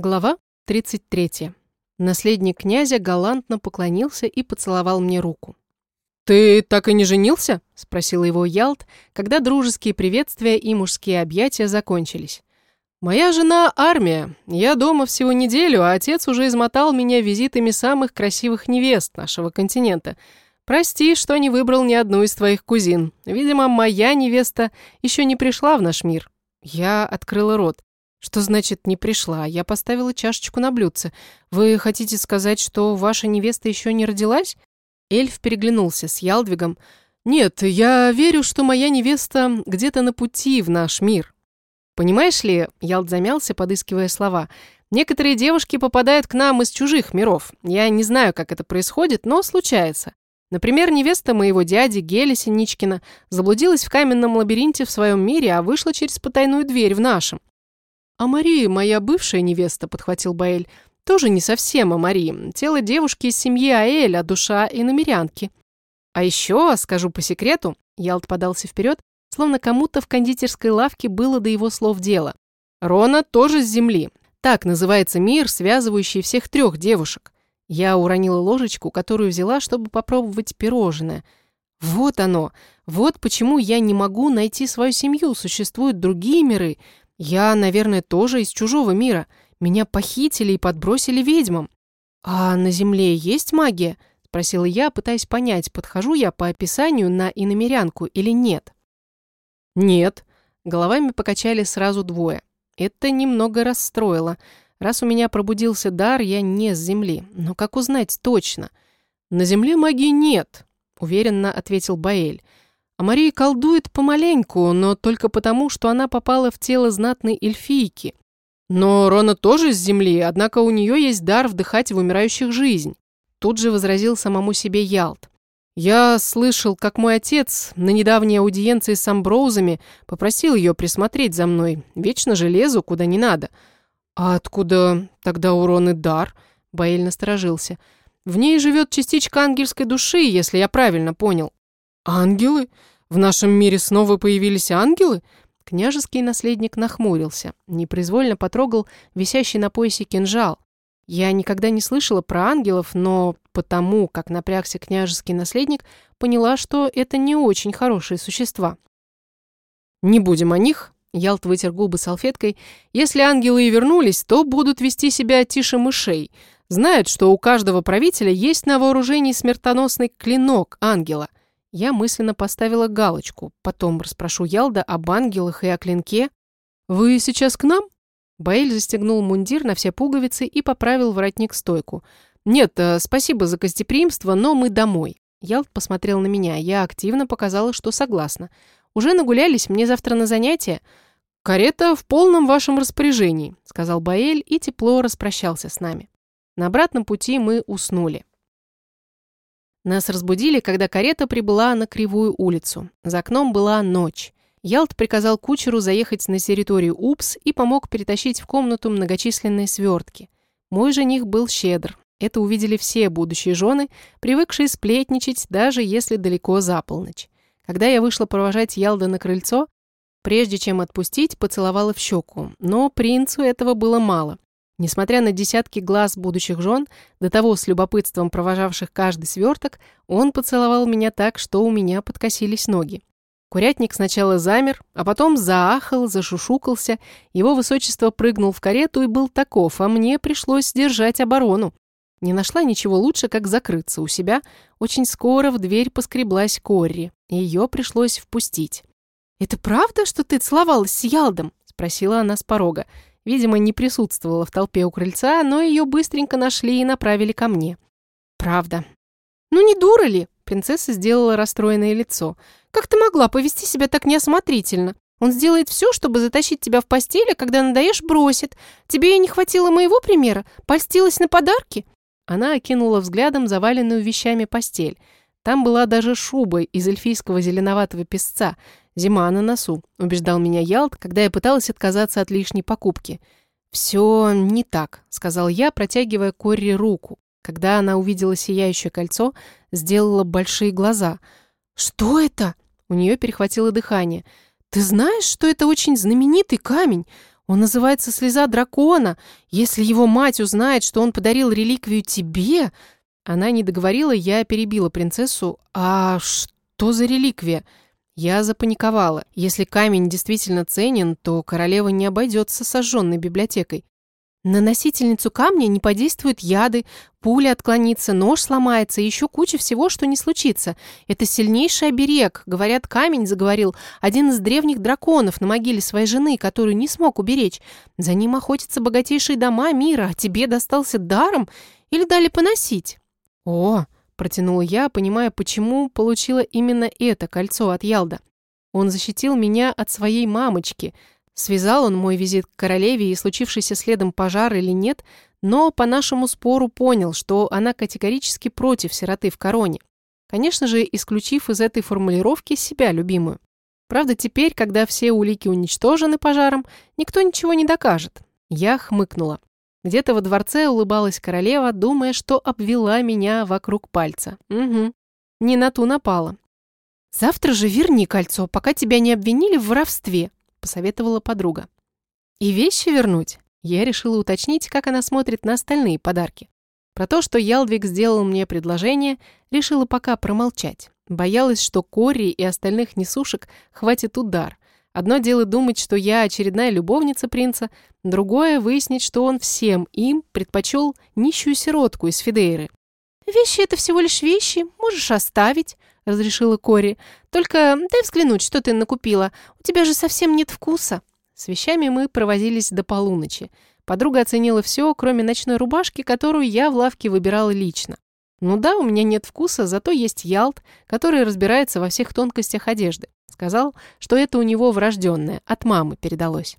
Глава 33. Наследник князя галантно поклонился и поцеловал мне руку. «Ты так и не женился?» – спросил его Ялт, когда дружеские приветствия и мужские объятия закончились. «Моя жена – армия. Я дома всего неделю, а отец уже измотал меня визитами самых красивых невест нашего континента. Прости, что не выбрал ни одну из твоих кузин. Видимо, моя невеста еще не пришла в наш мир». Я открыла рот. «Что значит «не пришла»? Я поставила чашечку на блюдце. Вы хотите сказать, что ваша невеста еще не родилась?» Эльф переглянулся с Ялдвигом. «Нет, я верю, что моя невеста где-то на пути в наш мир». «Понимаешь ли...» — Ялд замялся, подыскивая слова. «Некоторые девушки попадают к нам из чужих миров. Я не знаю, как это происходит, но случается. Например, невеста моего дяди Геля Синичкина заблудилась в каменном лабиринте в своем мире, а вышла через потайную дверь в нашем. «А Мария, моя бывшая невеста», — подхватил Баэль, — «тоже не совсем о Марии. Тело девушки из семьи Аэль, а душа и намерянки». «А еще, скажу по секрету», — Ялт подался вперед, словно кому-то в кондитерской лавке было до его слов дело. «Рона тоже с земли. Так называется мир, связывающий всех трех девушек». Я уронила ложечку, которую взяла, чтобы попробовать пирожное. Вот оно. Вот почему я не могу найти свою семью. Существуют другие миры, я, наверное, тоже из чужого мира. Меня похитили и подбросили ведьмам. А на Земле есть магия? Спросила я, пытаясь понять, подхожу я по описанию на иномерянку или нет. Нет. Головами покачали сразу двое. Это немного расстроило. Раз у меня пробудился дар, я не с Земли. Но как узнать точно? На Земле магии нет, уверенно ответил Баэль. А Мария колдует помаленьку, но только потому, что она попала в тело знатной эльфийки. Но Рона тоже с земли, однако у нее есть дар вдыхать в умирающих жизнь. Тут же возразил самому себе Ялт. Я слышал, как мой отец на недавней аудиенции с Амброузами попросил ее присмотреть за мной. Вечно же лезу, куда не надо. А откуда тогда у Роны дар? Баэль насторожился. В ней живет частичка ангельской души, если я правильно понял. «Ангелы? В нашем мире снова появились ангелы?» Княжеский наследник нахмурился, непроизвольно потрогал висящий на поясе кинжал. Я никогда не слышала про ангелов, но потому, как напрягся княжеский наследник, поняла, что это не очень хорошие существа. «Не будем о них», — Ялт вытер губы салфеткой. «Если ангелы и вернулись, то будут вести себя тише мышей. Знают, что у каждого правителя есть на вооружении смертоносный клинок ангела. Я мысленно поставила галочку. Потом расспрошу Ялда об ангелах и о клинке. «Вы сейчас к нам?» Баэль застегнул мундир на все пуговицы и поправил воротник-стойку. «Нет, э, спасибо за гостеприимство, но мы домой». Ялд посмотрел на меня. Я активно показала, что согласна. «Уже нагулялись, мне завтра на занятия?» «Карета в полном вашем распоряжении», — сказал Баэль и тепло распрощался с нами. На обратном пути мы уснули. Нас разбудили, когда карета прибыла на Кривую улицу. За окном была ночь. Ялт приказал кучеру заехать на территорию УПС и помог перетащить в комнату многочисленные свертки. Мой жених был щедр. Это увидели все будущие жены, привыкшие сплетничать, даже если далеко за полночь. Когда я вышла провожать Ялда на крыльцо, прежде чем отпустить, поцеловала в щеку. Но принцу этого было мало. Несмотря на десятки глаз будущих жен, до того с любопытством провожавших каждый сверток, он поцеловал меня так, что у меня подкосились ноги. Курятник сначала замер, а потом заахал, зашушукался, его высочество прыгнул в карету и был таков, а мне пришлось держать оборону. Не нашла ничего лучше, как закрыться у себя. Очень скоро в дверь поскреблась Корри, и ее пришлось впустить. «Это правда, что ты целовалась с Ялдом?» — спросила она с порога. Видимо, не присутствовала в толпе у крыльца, но ее быстренько нашли и направили ко мне. Правда. «Ну не дура ли?» Принцесса сделала расстроенное лицо. «Как ты могла повести себя так неосмотрительно? Он сделает все, чтобы затащить тебя в постель, а когда надоешь, бросит. Тебе и не хватило моего примера? Польстилась на подарки?» Она окинула взглядом заваленную вещами постель. Там была даже шуба из эльфийского зеленоватого песца, Зима на носу, убеждал меня Ялт, когда я пыталась отказаться от лишней покупки. «Все не так», — сказал я, протягивая Корри руку. Когда она увидела сияющее кольцо, сделала большие глаза. «Что это?» У нее перехватило дыхание. «Ты знаешь, что это очень знаменитый камень? Он называется «Слеза дракона». Если его мать узнает, что он подарил реликвию тебе...» Она не договорила, я перебила принцессу. «А что за реликвия?» Я запаниковала. Если камень действительно ценен, то королева не обойдется сожженной библиотекой. На носительницу камня не подействуют яды, пуля отклонится, нож сломается и еще куча всего, что не случится. Это сильнейший оберег. Говорят, камень заговорил один из древних драконов на могиле своей жены, которую не смог уберечь. За ним охотятся богатейшие дома мира, а тебе достался даром или дали поносить? О, протянула я, понимая, почему получила именно это кольцо от Ялда. Он защитил меня от своей мамочки – Связал он мой визит к королеве и случившийся следом пожар или нет, но по нашему спору понял, что она категорически против сироты в короне. Конечно же, исключив из этой формулировки себя любимую. Правда, теперь, когда все улики уничтожены пожаром, никто ничего не докажет. Я хмыкнула. Где-то во дворце улыбалась королева, думая, что обвела меня вокруг пальца. Угу. Не на ту напала. «Завтра же верни кольцо, пока тебя не обвинили в воровстве», — посоветовала подруга. «И вещи вернуть?» Я решила уточнить, как она смотрит на остальные подарки. Про то, что Ялдвиг сделал мне предложение, решила пока промолчать. Боялась, что Кори и остальных несушек хватит удар. Одно дело думать, что я очередная любовница принца, другое — выяснить, что он всем им предпочел нищую сиротку из Фидейры. «Вещи — это всего лишь вещи, можешь оставить», разрешила Кори. «Только дай взглянуть, что ты накупила. У тебя же совсем нет вкуса». С вещами мы провозились до полуночи. Подруга оценила все, кроме ночной рубашки, которую я в лавке выбирала лично. «Ну да, у меня нет вкуса, зато есть Ялт, который разбирается во всех тонкостях одежды. Сказал, что это у него врожденное, от мамы передалось.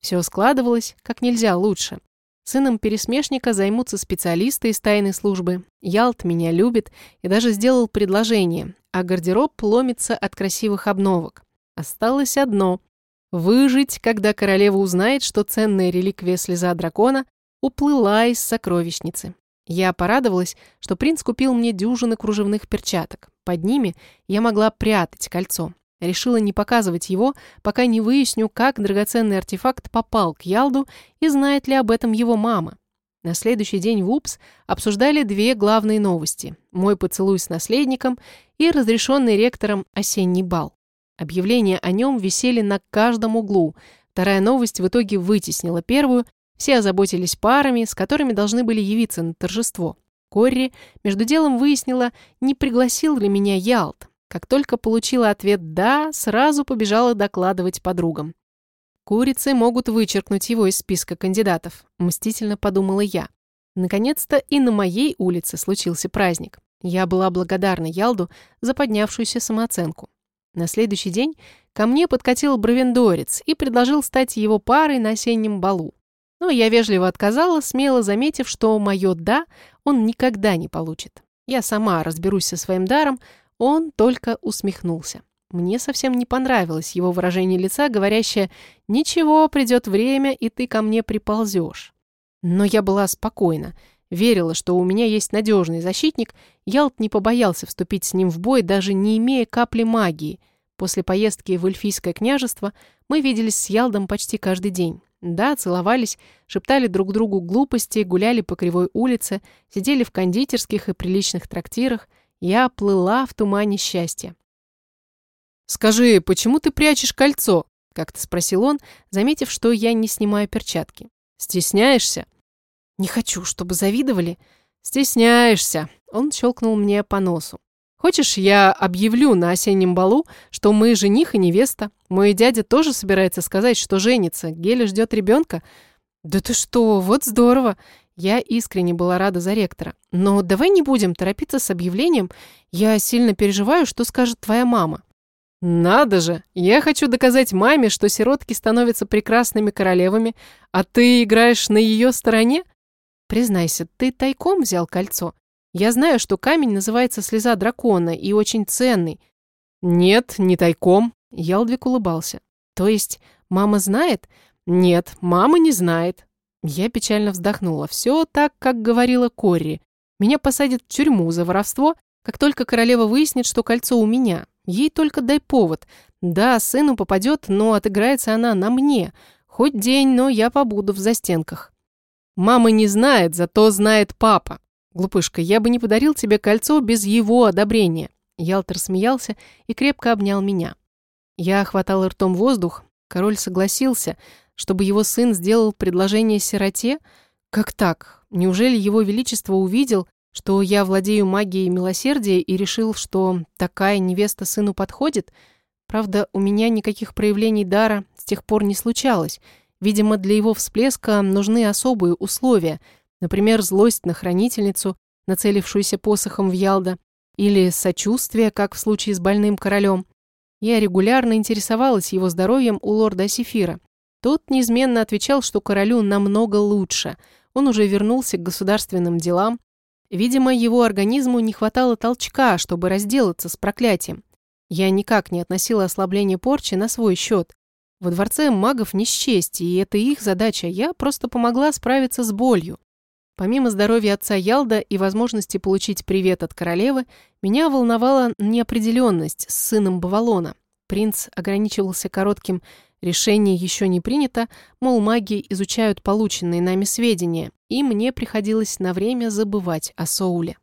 Все складывалось как нельзя лучше. Сыном пересмешника займутся специалисты из тайной службы. Ялт меня любит и даже сделал предложение, а гардероб ломится от красивых обновок. Осталось одно — выжить, когда королева узнает, что ценная реликвия слеза дракона уплыла из сокровищницы. Я порадовалась, что принц купил мне дюжины кружевных перчаток. Под ними я могла прятать кольцо. Решила не показывать его, пока не выясню, как драгоценный артефакт попал к Ялду и знает ли об этом его мама. На следующий день в УПС обсуждали две главные новости. Мой поцелуй с наследником и разрешенный ректором осенний бал. Объявления о нем висели на каждом углу. Вторая новость в итоге вытеснила первую. Все озаботились парами, с которыми должны были явиться на торжество. Корри между делом выяснила, не пригласил ли меня Ялт. Как только получила ответ «да», сразу побежала докладывать подругам. «Курицы могут вычеркнуть его из списка кандидатов», – мстительно подумала я. Наконец-то и на моей улице случился праздник. Я была благодарна Ялду за поднявшуюся самооценку. На следующий день ко мне подкатил бровендорец и предложил стать его парой на осеннем балу. Но я вежливо отказала, смело заметив, что мое «да» он никогда не получит. Я сама разберусь со своим даром, он только усмехнулся. Мне совсем не понравилось его выражение лица, говорящее «Ничего, придет время, и ты ко мне приползешь». Но я была спокойна, верила, что у меня есть надежный защитник, Ялт не побоялся вступить с ним в бой, даже не имея капли магии. После поездки в Эльфийское княжество мы виделись с Ялдом почти каждый день. Да, целовались, шептали друг другу глупости, гуляли по кривой улице, сидели в кондитерских и приличных трактирах – я плыла в тумане счастья. «Скажи, почему ты прячешь кольцо?» — как-то спросил он, заметив, что я не снимаю перчатки. «Стесняешься?» «Не хочу, чтобы завидовали». «Стесняешься!» — он щелкнул мне по носу. «Хочешь, я объявлю на осеннем балу, что мы жених и невеста? Мой дядя тоже собирается сказать, что женится. Геля ждет ребенка?» «Да ты что, вот здорово! Я искренне была рада за ректора. Но давай не будем торопиться с объявлением. Я сильно переживаю, что скажет твоя мама. Надо же! Я хочу доказать маме, что сиротки становятся прекрасными королевами, а ты играешь на ее стороне? Признайся, ты тайком взял кольцо? Я знаю, что камень называется слеза дракона и очень ценный. Нет, не тайком. Ялдвик улыбался. То есть мама знает? Нет, мама не знает. Я печально вздохнула. Все так, как говорила Корри. Меня посадят в тюрьму за воровство, как только королева выяснит, что кольцо у меня. Ей только дай повод. Да, сыну попадет, но отыграется она на мне. Хоть день, но я побуду в застенках. Мама не знает, зато знает папа. Глупышка, я бы не подарил тебе кольцо без его одобрения. Ялтер смеялся и крепко обнял меня. Я хватал ртом воздух. Король согласился, чтобы его сын сделал предложение сироте. Как так? Неужели его величество увидел, что я владею магией милосердия и решил, что такая невеста сыну подходит? Правда, у меня никаких проявлений дара с тех пор не случалось. Видимо, для его всплеска нужны особые условия, например, злость на хранительницу, нацелившуюся посохом в Ялда, или сочувствие, как в случае с больным королем. Я регулярно интересовалась его здоровьем у лорда Сефира. Тот неизменно отвечал, что королю намного лучше. Он уже вернулся к государственным делам. Видимо, его организму не хватало толчка, чтобы разделаться с проклятием. Я никак не относила ослабление порчи на свой счет. Во дворце магов не счесть, и это их задача. Я просто помогла справиться с болью. Помимо здоровья отца Ялда и возможности получить привет от королевы, меня волновала неопределенность с сыном Бавалона. Принц ограничивался коротким «решение еще не принято», мол, маги изучают полученные нами сведения, и мне приходилось на время забывать о Соуле.